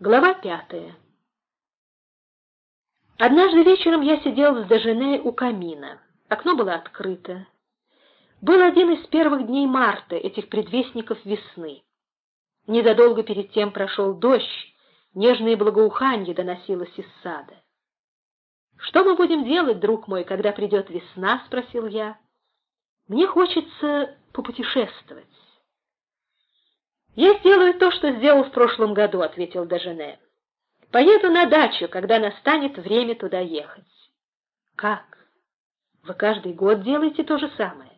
Глава пятая. Однажды вечером я сидел с Дежене у камина. Окно было открыто. Был один из первых дней марта, этих предвестников весны. Незадолго перед тем прошел дождь, нежное благоуханье доносилось из сада. «Что мы будем делать, друг мой, когда придет весна?» — спросил я. «Мне хочется попутешествовать». «Я сделаю то, что сделал в прошлом году», — ответил Дежене. «Поеду на дачу, когда настанет время туда ехать». «Как? Вы каждый год делаете то же самое?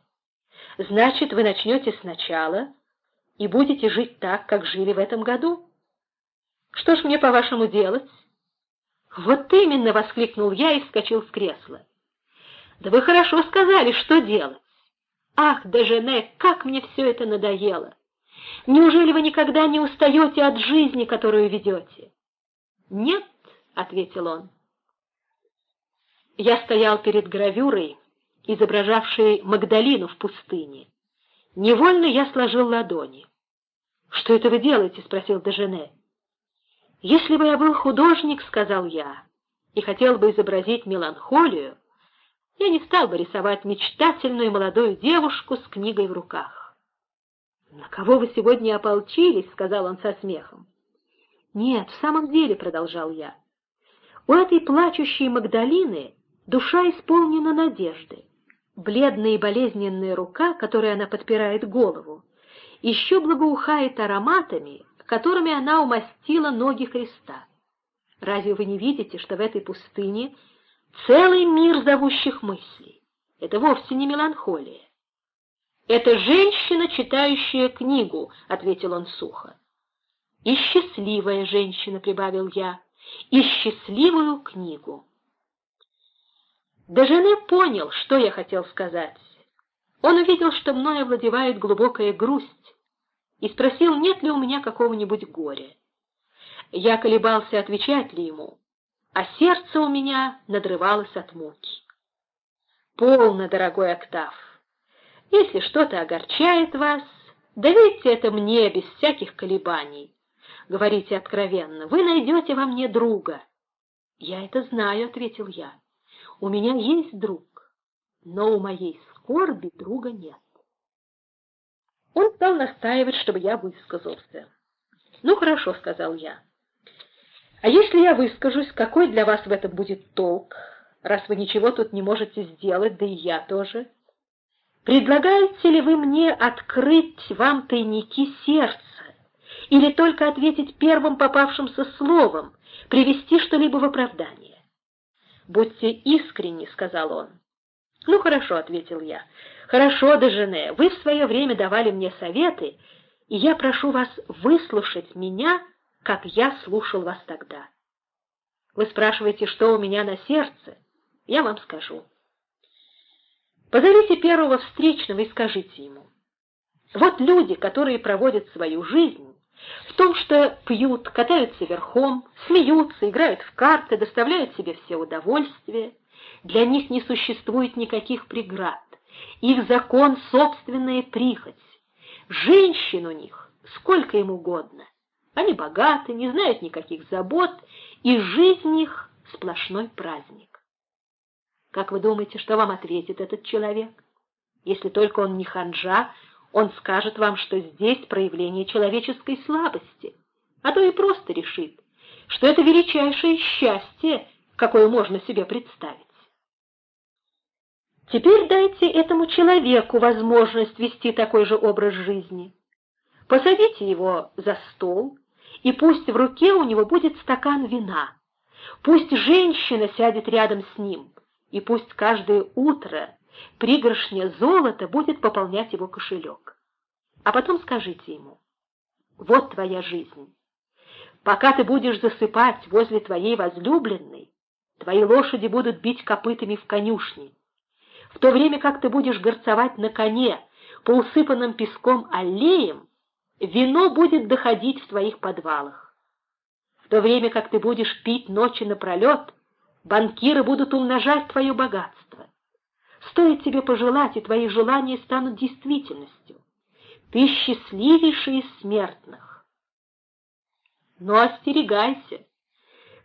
Значит, вы начнете сначала и будете жить так, как жили в этом году? Что ж мне, по-вашему, делать?» «Вот именно!» — воскликнул я и вскочил с кресла. «Да вы хорошо сказали, что делать! Ах, Дежене, как мне все это надоело!» Неужели вы никогда не устаете от жизни, которую ведете? Нет, — ответил он. Я стоял перед гравюрой, изображавшей Магдалину в пустыне. Невольно я сложил ладони. — Что это вы делаете? — спросил Дежене. — Если бы я был художник, — сказал я, — и хотел бы изобразить меланхолию, я не стал бы рисовать мечтательную молодую девушку с книгой в руках. «На кого вы сегодня ополчились?» — сказал он со смехом. «Нет, в самом деле», — продолжал я, — «у этой плачущей Магдалины душа исполнена надежды. Бледная и болезненная рука, которой она подпирает голову, еще благоухает ароматами, которыми она умастила ноги Христа. Разве вы не видите, что в этой пустыне целый мир зовущих мыслей? Это вовсе не меланхолия. «Это женщина, читающая книгу», — ответил он сухо. «И счастливая женщина», — прибавил я, — «и счастливую книгу». Дежене понял, что я хотел сказать. Он увидел, что мною овладевает глубокая грусть, и спросил, нет ли у меня какого-нибудь горя. Я колебался, отвечать ли ему, а сердце у меня надрывалось от муки. «Полно, дорогой Октав, если что-то огорчает вас, доверьте это мне без всяких колебаний. Говорите откровенно, вы найдете во мне друга. Я это знаю, — ответил я. У меня есть друг, но у моей скорби друга нет. Он стал настаивать, чтобы я высказался. «Ну, хорошо», — сказал я. «А если я выскажусь, какой для вас в этом будет толк, раз вы ничего тут не можете сделать, да и я тоже?» Предлагаете ли вы мне открыть вам тайники сердца или только ответить первым попавшимся словом, привести что-либо в оправдание? «Будьте искренни», — сказал он. «Ну, хорошо», — ответил я. «Хорошо, Дежене, вы в свое время давали мне советы, и я прошу вас выслушать меня, как я слушал вас тогда. Вы спрашиваете, что у меня на сердце? Я вам скажу. Позовите первого встречного и скажите ему. Вот люди, которые проводят свою жизнь в том, что пьют, катаются верхом, смеются, играют в карты, доставляют себе все удовольствия. Для них не существует никаких преград. Их закон — собственная прихоть. Женщин у них сколько им угодно. Они богаты, не знают никаких забот, и жизнь их — сплошной праздник. Как вы думаете, что вам ответит этот человек? Если только он не ханжа, он скажет вам, что здесь проявление человеческой слабости, а то и просто решит, что это величайшее счастье, какое можно себе представить. Теперь дайте этому человеку возможность вести такой же образ жизни. Посадите его за стол, и пусть в руке у него будет стакан вина. Пусть женщина сядет рядом с ним, и пусть каждое утро пригоршня золота будет пополнять его кошелек. А потом скажите ему, вот твоя жизнь. Пока ты будешь засыпать возле твоей возлюбленной, твои лошади будут бить копытами в конюшне. В то время как ты будешь горцовать на коне по усыпанным песком аллеям, вино будет доходить в твоих подвалах. В то время как ты будешь пить ночи напролет, Банкиры будут умножать твое богатство. Стоит тебе пожелать, и твои желания станут действительностью. Ты счастливейший из смертных. Но остерегайся,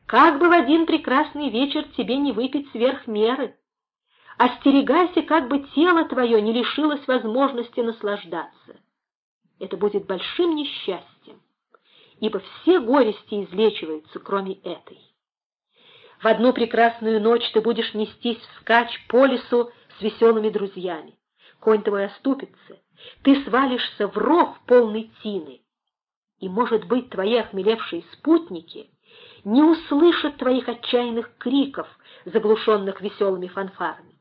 как бы в один прекрасный вечер тебе не выпить сверх меры. Остерегайся, как бы тело твое не лишилось возможности наслаждаться. Это будет большим несчастьем, ибо все горести излечиваются, кроме этой. В одну прекрасную ночь ты будешь нестись вскачь по лесу с веселыми друзьями. Конь твой оступится, ты свалишься в ров полный тины, и, может быть, твои охмелевшие спутники не услышат твоих отчаянных криков, заглушенных веселыми фанфарами.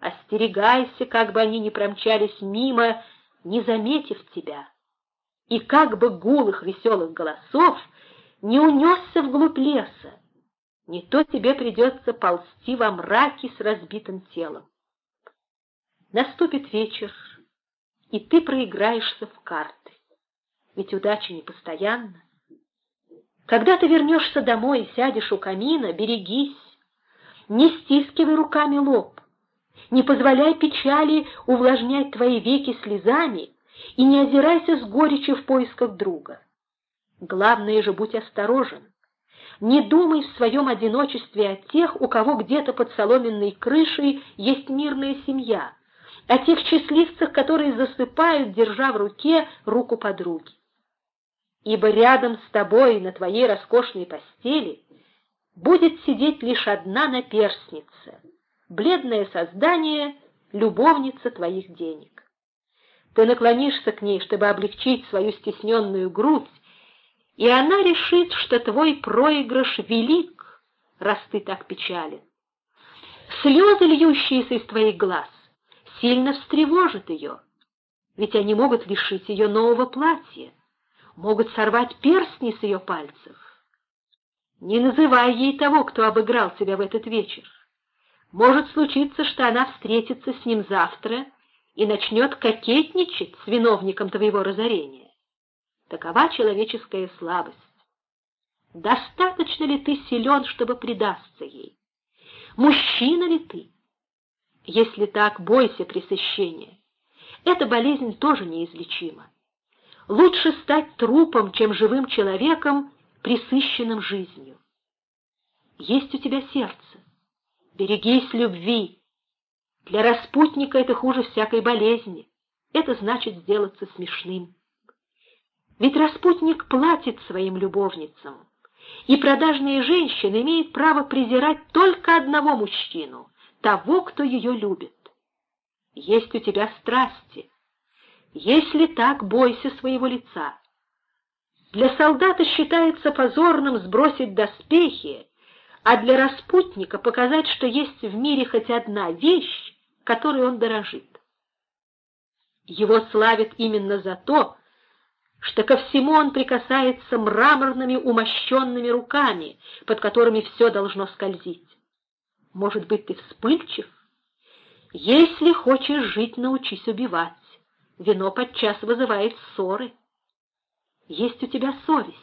Остерегайся, как бы они ни промчались мимо, не заметив тебя, и как бы гул их веселых голосов не унесся вглубь леса, не то тебе придется ползти во мраке с разбитым телом. Наступит вечер, и ты проиграешься в карты. Ведь удача непостоянна. Когда ты вернешься домой и сядешь у камина, берегись, не стискивай руками лоб, не позволяй печали увлажнять твои веки слезами и не озирайся с горечью в поисках друга. Главное же, будь осторожен. Не думай в своем одиночестве о тех, у кого где-то под соломенной крышей есть мирная семья, о тех счастливцах, которые засыпают, держа в руке руку подруги. Ибо рядом с тобой на твоей роскошной постели будет сидеть лишь одна наперсница, бледное создание, любовница твоих денег. Ты наклонишься к ней, чтобы облегчить свою стесненную грудь, и она решит, что твой проигрыш велик, раз ты так печален. Слезы, льющиеся из твоих глаз, сильно встревожат ее, ведь они могут лишить ее нового платья, могут сорвать перстни с ее пальцев. Не называй ей того, кто обыграл тебя в этот вечер. Может случиться, что она встретится с ним завтра и начнет кокетничать с виновником твоего разорения. Такова человеческая слабость. Достаточно ли ты силен, чтобы предаться ей? Мужчина ли ты? Если так, бойся пресыщения. Эта болезнь тоже неизлечима. Лучше стать трупом, чем живым человеком, присыщенным жизнью. Есть у тебя сердце. Берегись любви. Для распутника это хуже всякой болезни. Это значит сделаться смешным. Ведь распутник платит своим любовницам, и продажная женщина имеет право презирать только одного мужчину, того, кто ее любит. Есть у тебя страсти. Если так, бойся своего лица. Для солдата считается позорным сбросить доспехи, а для распутника показать, что есть в мире хоть одна вещь, которой он дорожит. Его славят именно за то, что ко всему он прикасается мраморными умощенными руками, под которыми все должно скользить. Может быть, ты вспыльчив? Если хочешь жить, научись убивать. Вино подчас вызывает ссоры. Есть у тебя совесть.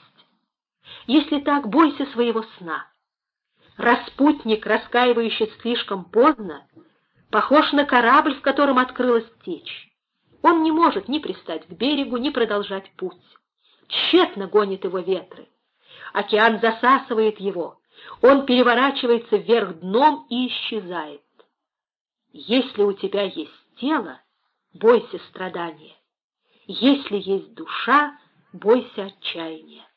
Если так, бойся своего сна. Распутник, раскаивающий слишком поздно, похож на корабль, в котором открылась течь. Он не может ни пристать к берегу, ни продолжать путь. Тщетно гонит его ветры. Океан засасывает его, он переворачивается вверх дном и исчезает. Если у тебя есть тело, бойся страдания. Если есть душа, бойся отчаяния.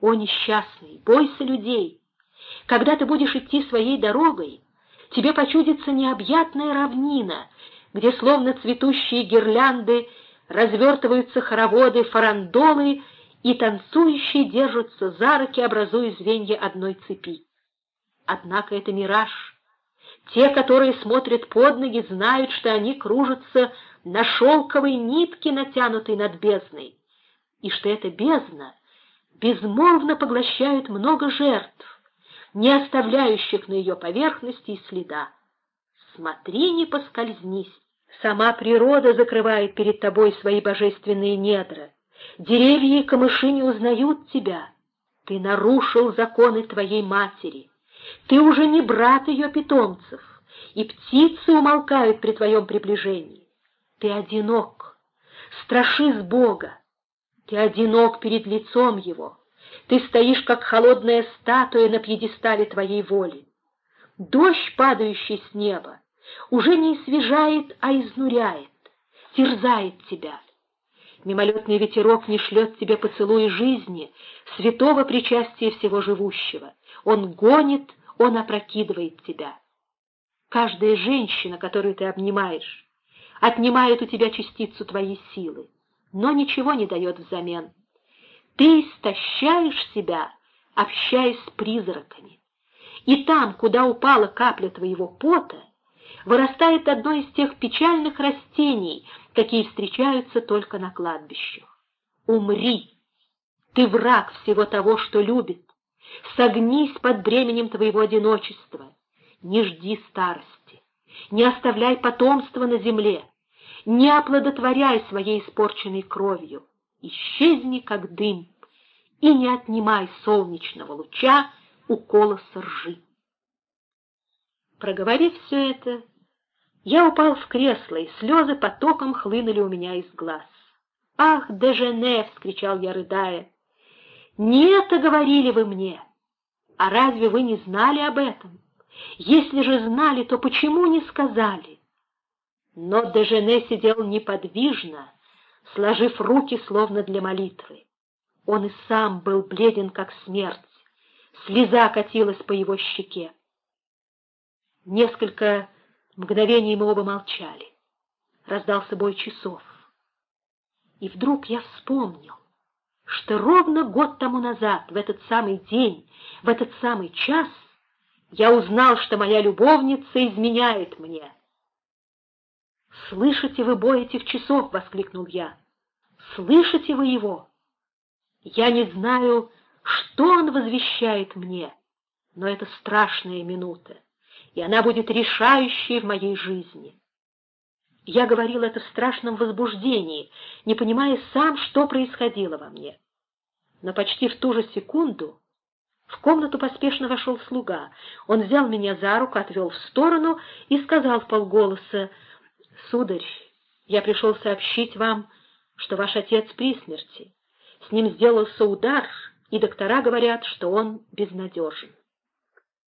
О, несчастный, бойся людей. Когда ты будешь идти своей дорогой, тебе почудится необъятная равнина, где словно цветущие гирлянды развертываются хороводы, фарандолы, и танцующие держатся за руки, образуя звенья одной цепи. Однако это мираж. Те, которые смотрят под ноги, знают, что они кружатся на шелковой нитке, натянутой над бездной, и что эта бездна безмолвно поглощает много жертв, не оставляющих на ее поверхности и следа. Смотри, не поскользнись. Сама природа закрывает перед тобой свои божественные недра. Деревья и камыши не узнают тебя. Ты нарушил законы твоей матери. Ты уже не брат ее питомцев, и птицы умолкают при твоем приближении. Ты одинок, страшись Бога. Ты одинок перед лицом Его. Ты стоишь, как холодная статуя на пьедестале твоей воли. Дождь, падающий с неба, уже не освежает, а изнуряет, терзает тебя. Мимолетный ветерок не шлет тебе поцелуи жизни, святого причастия всего живущего. Он гонит, он опрокидывает тебя. Каждая женщина, которую ты обнимаешь, отнимает у тебя частицу твоей силы, но ничего не дает взамен. Ты истощаешь себя, общаясь с призраками. И там, куда упала капля твоего пота, вырастает одно из тех печальных растений, какие встречаются только на кладбищах. Умри! Ты враг всего того, что любит. Согнись под бременем твоего одиночества. Не жди старости. Не оставляй потомства на земле. Не оплодотворяй своей испорченной кровью. Исчезни, как дым, и не отнимай солнечного луча у колоса ржи. Проговорив все это, я упал в кресло, и слезы потоком хлынули у меня из глаз. «Ах, Дежене!» — вскричал я, рыдая. «Не это говорили вы мне! А разве вы не знали об этом? Если же знали, то почему не сказали?» Но Дежене сидел неподвижно, сложив руки словно для молитвы. Он и сам был бледен, как смерть. Слеза катилась по его щеке. Несколько мгновений мы оба молчали. Раздался бой часов. И вдруг я вспомнил, что ровно год тому назад, в этот самый день, в этот самый час, я узнал, что моя любовница изменяет мне. «Слышите вы бой этих часов?» — воскликнул я. «Слышите вы его?» Я не знаю, что он возвещает мне, но это страшная минута, и она будет решающей в моей жизни. Я говорил это в страшном возбуждении, не понимая сам, что происходило во мне. Но почти в ту же секунду в комнату поспешно вошел слуга. Он взял меня за руку, отвел в сторону и сказал в полголоса, «Сударь, я пришел сообщить вам, что ваш отец при смерти. С ним сделался удар, и доктора говорят, что он безнадежен.